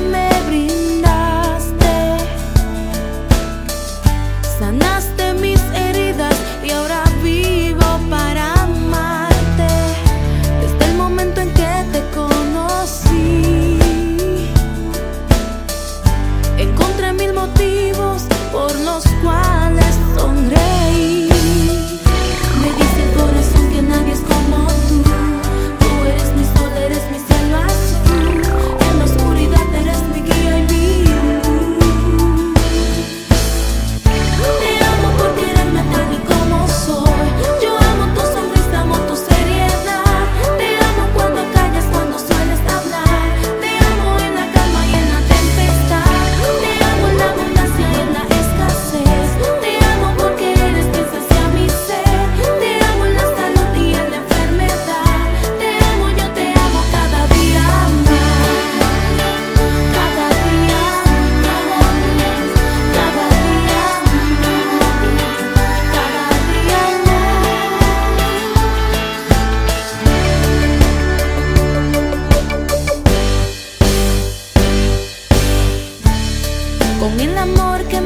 Me abrir. Con el amor que